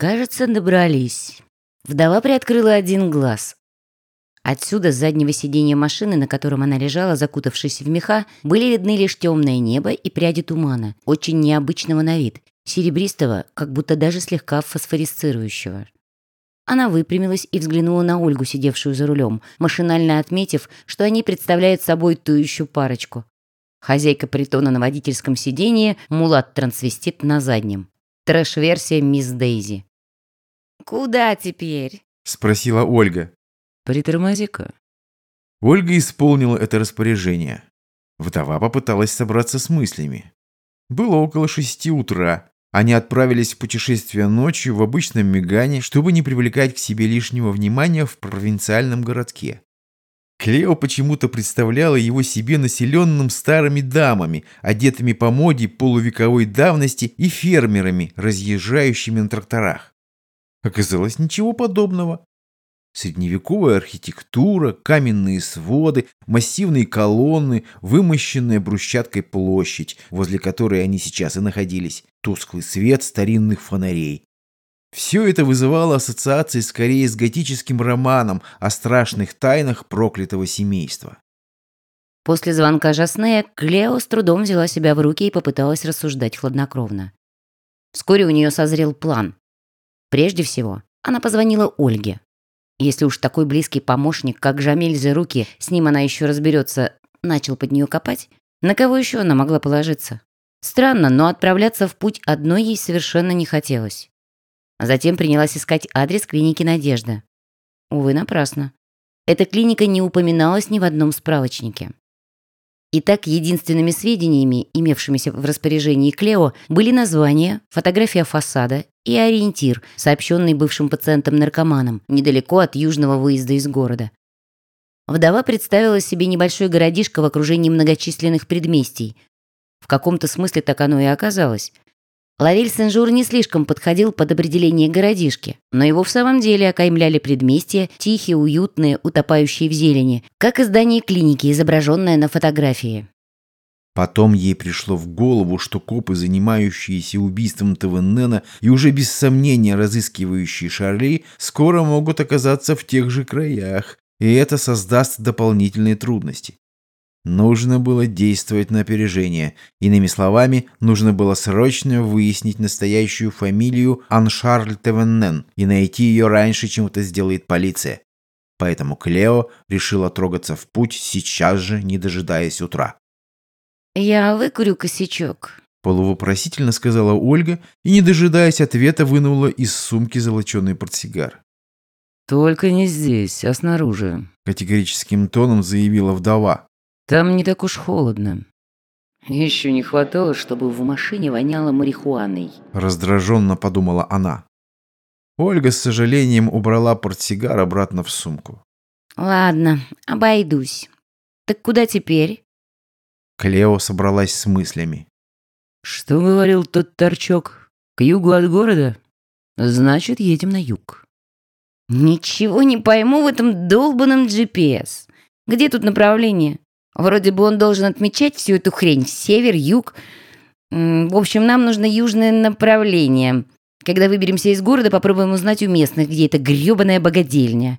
Кажется, добрались. Вдова приоткрыла один глаз. Отсюда, с заднего сиденья машины, на котором она лежала, закутавшись в меха, были видны лишь темное небо и пряди тумана, очень необычного на вид, серебристого, как будто даже слегка фосфорисцирующего. Она выпрямилась и взглянула на Ольгу, сидевшую за рулем, машинально отметив, что они представляют собой ту еще парочку. Хозяйка притона на водительском сиденье, мулат-трансвестит на заднем. Трэш-версия мисс Дейзи. «Куда теперь?» — спросила Ольга. «Притормози-ка». Ольга исполнила это распоряжение. Вдова попыталась собраться с мыслями. Было около шести утра. Они отправились в путешествие ночью в обычном мигане, чтобы не привлекать к себе лишнего внимания в провинциальном городке. Клео почему-то представляла его себе населенным старыми дамами, одетыми по моде полувековой давности и фермерами, разъезжающими на тракторах. Оказалось, ничего подобного. Средневековая архитектура, каменные своды, массивные колонны, вымощенная брусчаткой площадь, возле которой они сейчас и находились, тусклый свет старинных фонарей. Все это вызывало ассоциации скорее с готическим романом о страшных тайнах проклятого семейства. После звонка Жаснея Клео с трудом взяла себя в руки и попыталась рассуждать хладнокровно. Вскоре у нее созрел план. Прежде всего, она позвонила Ольге. Если уж такой близкий помощник, как Жамиль за руки, с ним она еще разберется, начал под нее копать, на кого еще она могла положиться? Странно, но отправляться в путь одной ей совершенно не хотелось. Затем принялась искать адрес клиники «Надежда». Увы, напрасно. Эта клиника не упоминалась ни в одном справочнике. Итак, единственными сведениями, имевшимися в распоряжении Клео, были название, фотография фасада и ориентир, сообщенный бывшим пациентам-наркоманам, недалеко от южного выезда из города. Вдова представила себе небольшой городишко в окружении многочисленных предместий. В каком-то смысле так оно и оказалось. Лавель Сен-Жур не слишком подходил под определение городишки, но его в самом деле окаймляли предместья, тихие, уютные, утопающие в зелени, как и здание клиники, изображенное на фотографии. Потом ей пришло в голову, что копы, занимающиеся убийством ТВНена и уже без сомнения разыскивающие Шарли, скоро могут оказаться в тех же краях, и это создаст дополнительные трудности. Нужно было действовать на опережение. Иными словами, нужно было срочно выяснить настоящую фамилию Аншарль Тевеннен и найти ее раньше, чем это сделает полиция. Поэтому Клео решила трогаться в путь сейчас же, не дожидаясь утра. «Я выкурю косячок», — полувопросительно сказала Ольга и, не дожидаясь ответа, вынула из сумки золоченый портсигар. «Только не здесь, а снаружи», — категорическим тоном заявила вдова. Там не так уж холодно. Еще не хватало, чтобы в машине воняло марихуаной. Раздраженно подумала она. Ольга с сожалением убрала портсигар обратно в сумку. Ладно, обойдусь. Так куда теперь? Клео собралась с мыслями. Что говорил тот торчок? К югу от города? Значит, едем на юг. Ничего не пойму в этом долбанном GPS. Где тут направление? Вроде бы он должен отмечать всю эту хрень. Север, юг. В общем, нам нужно южное направление. Когда выберемся из города, попробуем узнать у местных, где эта грёбаная богадельня.